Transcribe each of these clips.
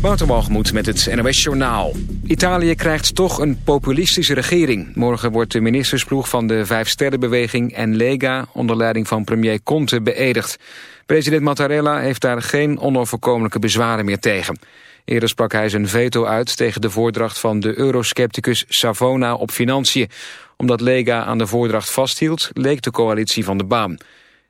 Waterwalgemoed met het NOS Journaal. Italië krijgt toch een populistische regering. Morgen wordt de ministersploeg van de Vijfsterrenbeweging en Lega... onder leiding van premier Conte beëdigd. President Mattarella heeft daar geen onoverkomelijke bezwaren meer tegen. Eerder sprak hij zijn veto uit tegen de voordracht van de euroscepticus Savona op financiën. Omdat Lega aan de voordracht vasthield, leek de coalitie van de baan.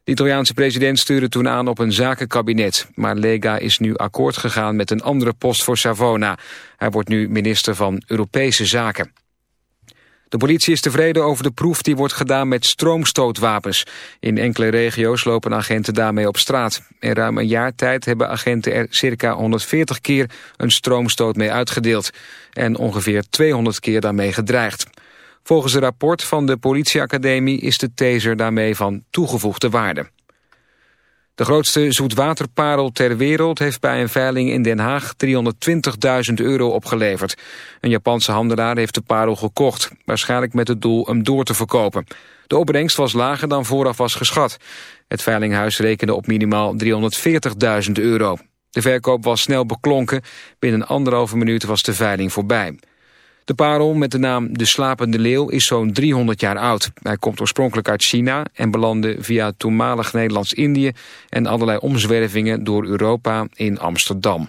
De Italiaanse president stuurde toen aan op een zakenkabinet. Maar Lega is nu akkoord gegaan met een andere post voor Savona. Hij wordt nu minister van Europese Zaken. De politie is tevreden over de proef die wordt gedaan met stroomstootwapens. In enkele regio's lopen agenten daarmee op straat. In ruim een jaar tijd hebben agenten er circa 140 keer een stroomstoot mee uitgedeeld. En ongeveer 200 keer daarmee gedreigd. Volgens een rapport van de politieacademie is de taser daarmee van toegevoegde waarde. De grootste zoetwaterparel ter wereld heeft bij een veiling in Den Haag 320.000 euro opgeleverd. Een Japanse handelaar heeft de parel gekocht, waarschijnlijk met het doel hem door te verkopen. De opbrengst was lager dan vooraf was geschat. Het veilinghuis rekende op minimaal 340.000 euro. De verkoop was snel beklonken, binnen anderhalve minuut was de veiling voorbij. De parel met de naam De Slapende Leeuw is zo'n 300 jaar oud. Hij komt oorspronkelijk uit China en belandde via toenmalig Nederlands-Indië... en allerlei omzwervingen door Europa in Amsterdam.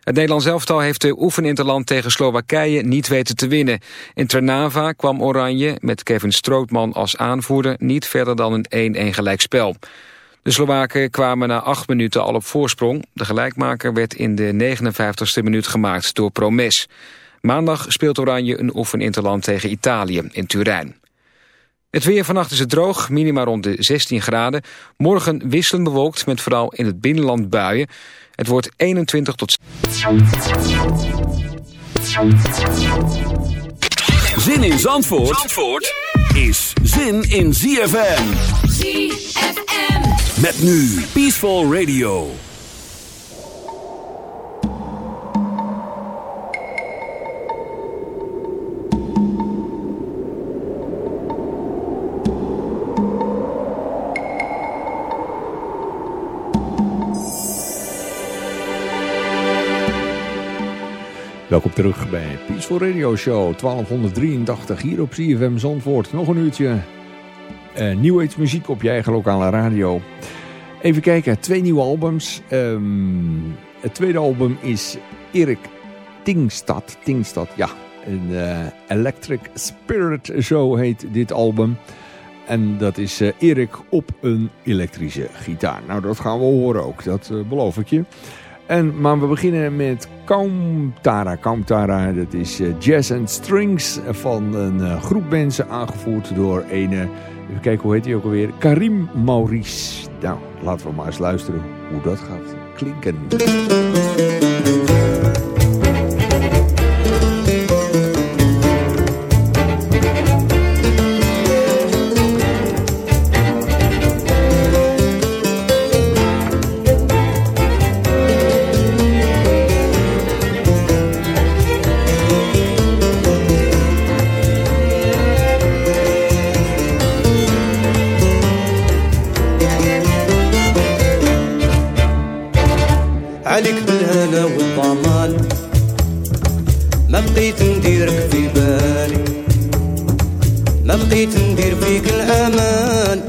Het Nederlands elftal heeft de oefeninterland tegen Slowakije niet weten te winnen. In Trnava kwam Oranje, met Kevin Strootman als aanvoerder... niet verder dan een 1-1 gelijkspel. De Slowaken kwamen na acht minuten al op voorsprong. De gelijkmaker werd in de 59ste minuut gemaakt door Promes. Maandag speelt Oranje een oefeninterland tegen Italië in Turijn. Het weer vannacht is het droog, minima rond de 16 graden. Morgen wisselend bewolkt met vooral in het binnenland buien. Het wordt 21 tot... Zin in Zandvoort, Zandvoort is zin in ZFM. ZFM. Met nu Peaceful Radio. Welkom terug bij Peaceful Radio Show 1283 hier op CFM Zandvoort. Nog een uurtje uh, muziek op je eigen lokale radio. Even kijken, twee nieuwe albums. Um, het tweede album is Erik Tingstad. Tingstad, ja. Een uh, Electric Spirit, zo heet dit album. En dat is uh, Erik op een elektrische gitaar. Nou, dat gaan we horen ook, dat beloof ik je. En, maar we beginnen met Kaumtara. Kaumtara, dat is uh, Jazz and Strings van een uh, groep mensen aangevoerd door een, even kijken hoe heet hij ook alweer, Karim Maurice. Nou, laten we maar eens luisteren hoe dat gaat klinken. الهنا والطمان ما بقيت نديرك في بالي. ما بقيت ندير فيك الأمان.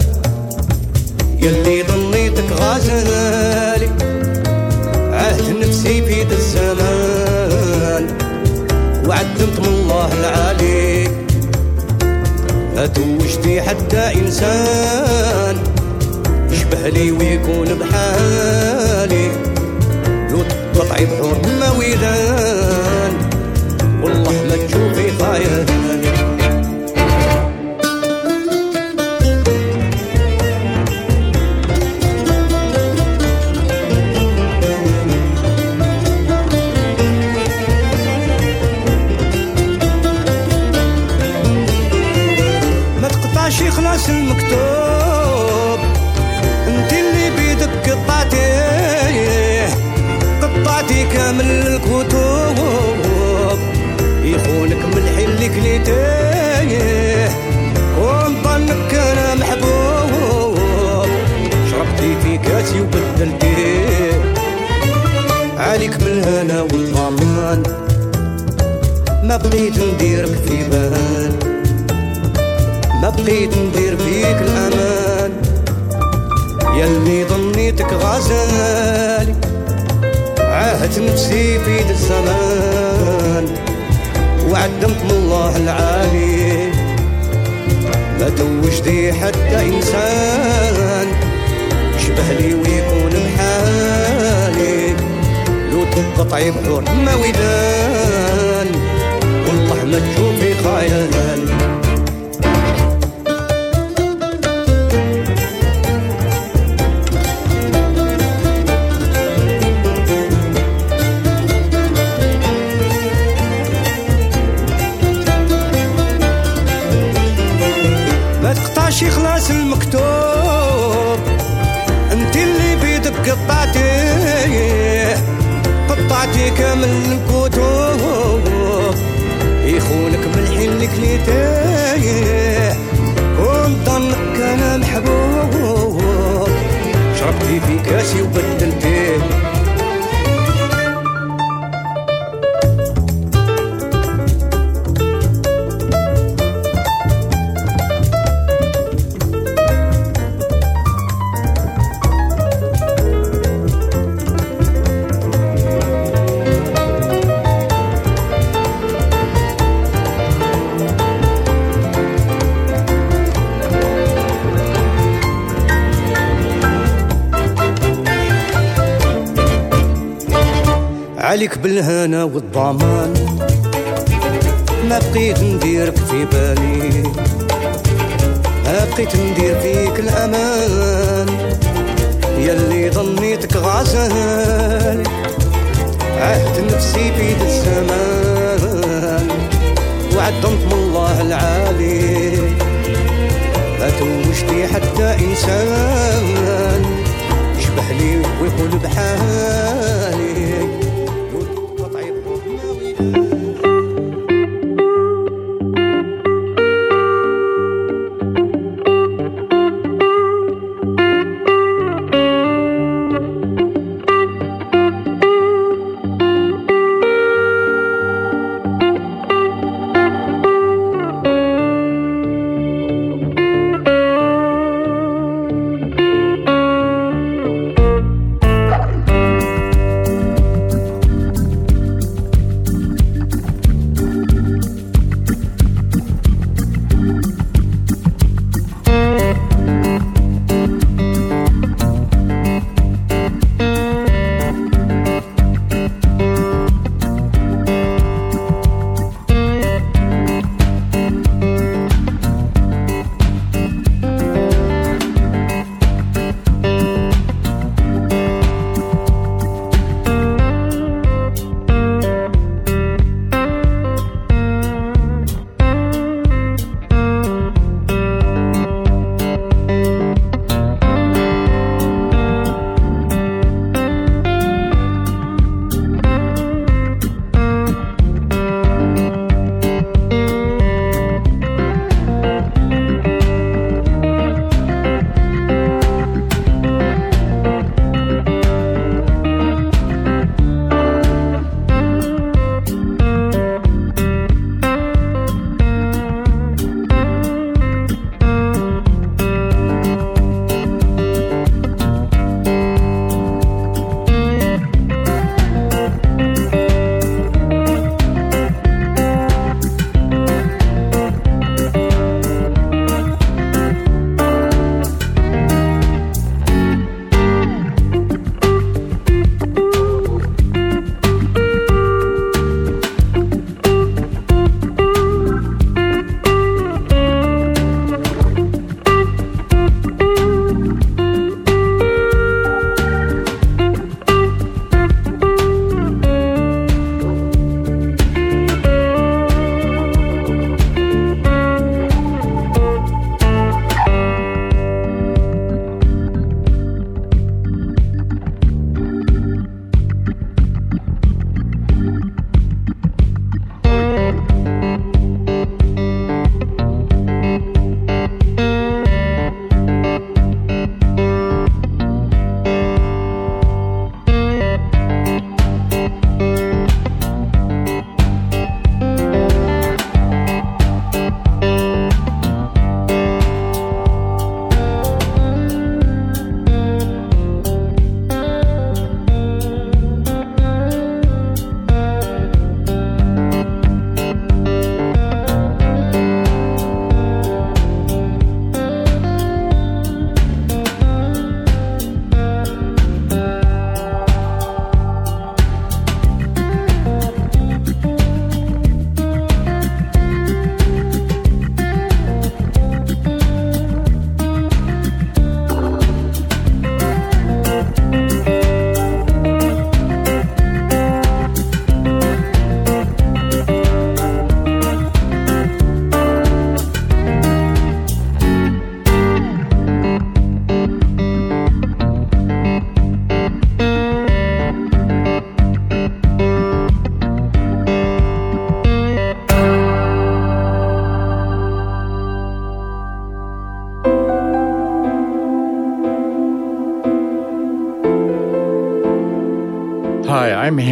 يلي ظنيتك غزالي. عهد نفسي في ذا الزمان. وعدمت من الله العالي ما توجتي حتى إنسان يشبه لي ويكون بحالي. طيب حور ما ويدان والله ما تشوفي طاير. ما بقيت نديرك في بال. ما بقيت ندير فيك الأمان. يلي ظنيتك غزالي عاهدت نفسي في الزمان. وعدمت من الله العالي ما توجدي حتى إنسان. يشبه لي ويكون بحالي لو تقطعي بحور ما ودان والله ما تشوفي عليك بالهنا والضمان. ما بقيت نديرك في بالي؟ ما بقيت ندير فيك الأمان. يلي ظنيتك غزال. عهد نفسي بيد الزمان. وعدمت من الله العالي. ما توجدي حتى إنسان. يشبه لي ويقول بحالي.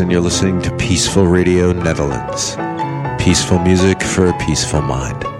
And you're listening to Peaceful Radio Netherlands. Peaceful music for a peaceful mind.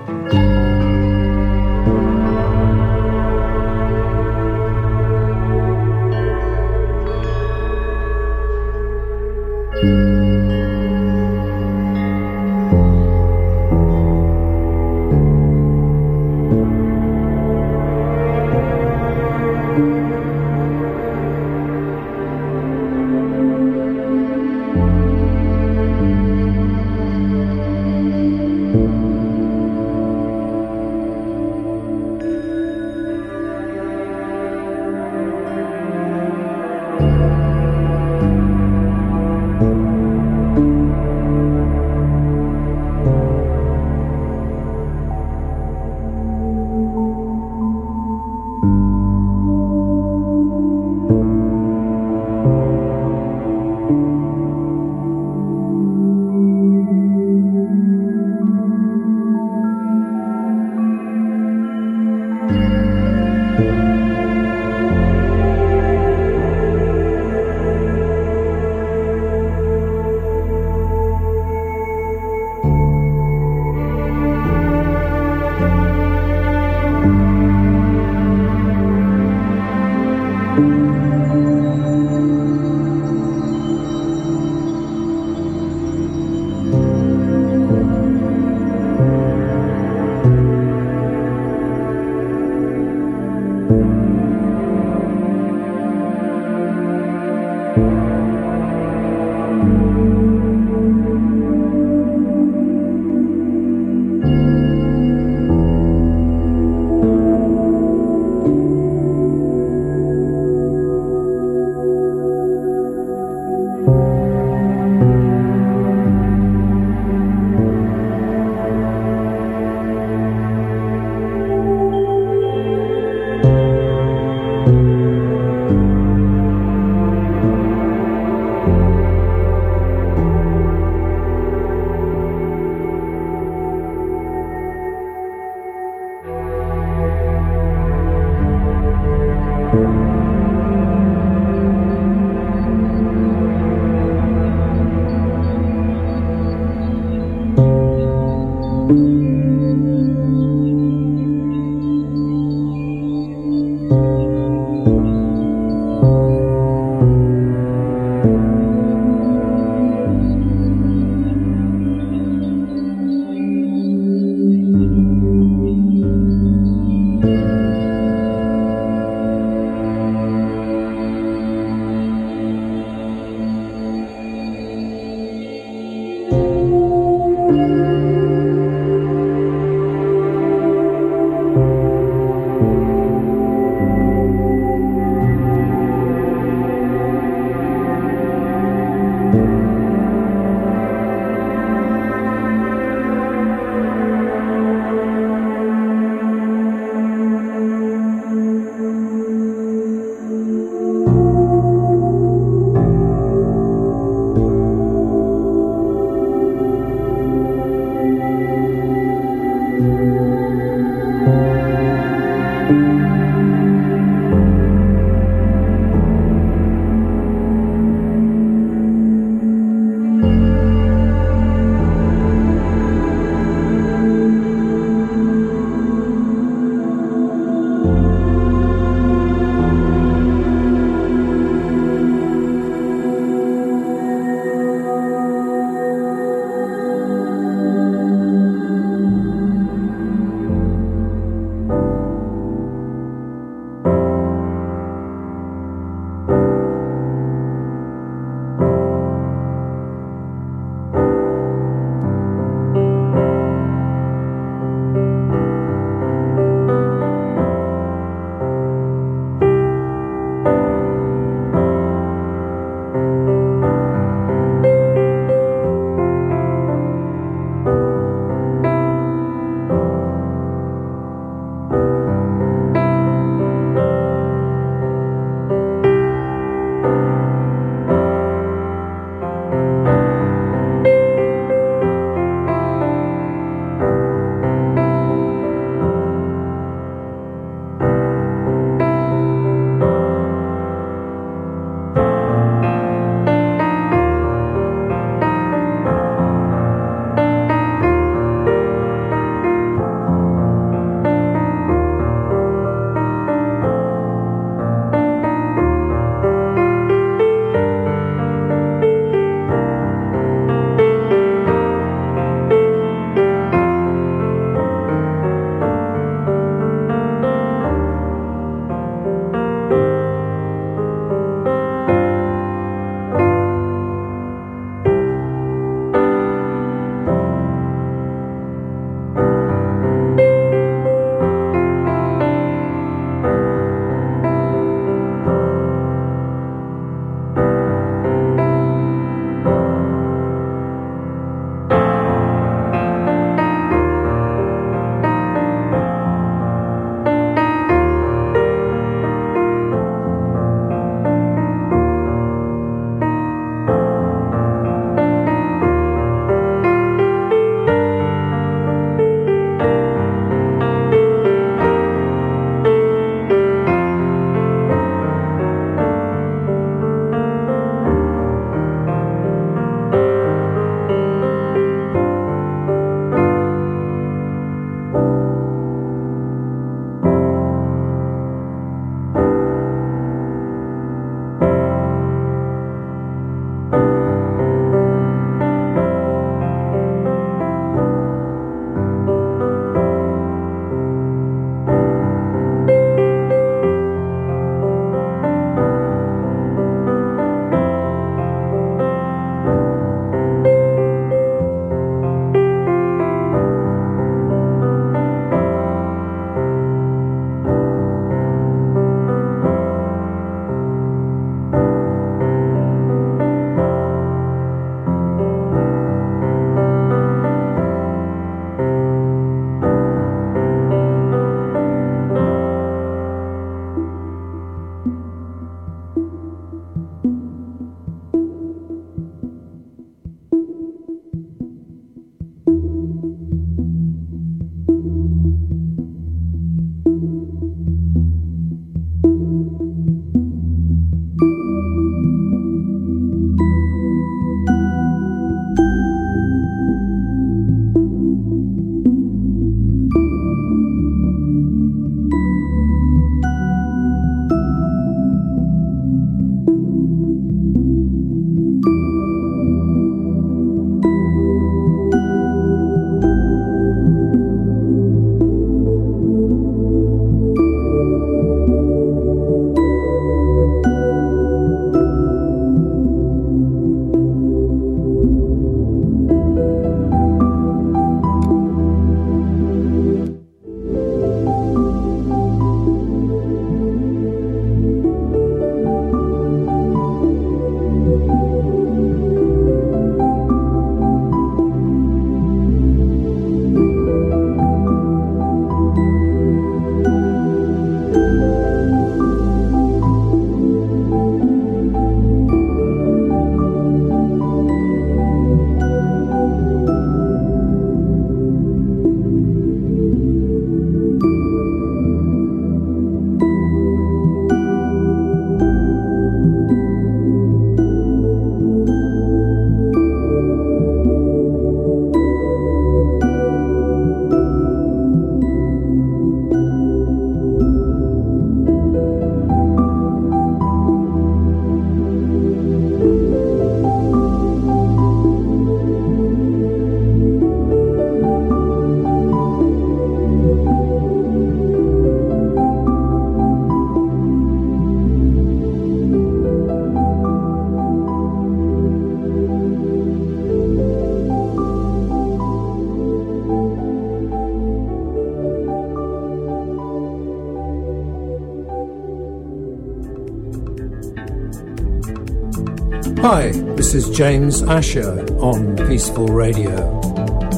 James Asher on Peaceful Radio.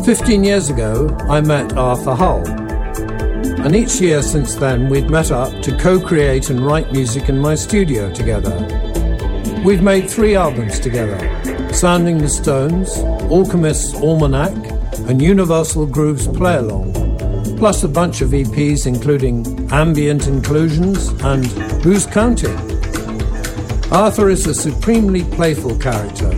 Fifteen years ago, I met Arthur Hull. And each year since then, we've met up to co create and write music in my studio together. We've made three albums together Sounding the Stones, Alchemist's Almanac, and Universal Grooves Play Along, plus a bunch of EPs including Ambient Inclusions and Who's Counting? Arthur is a supremely playful character,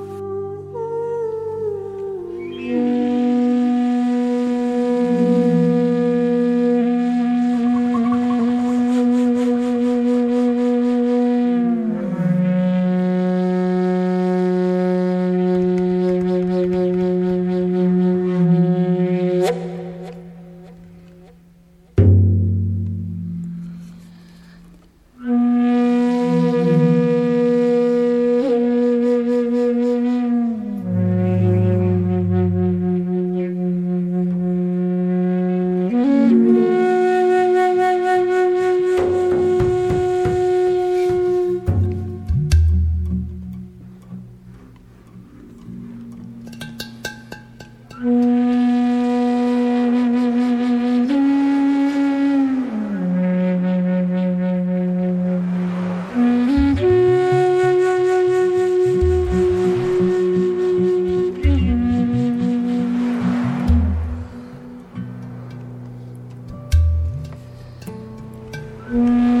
Hum.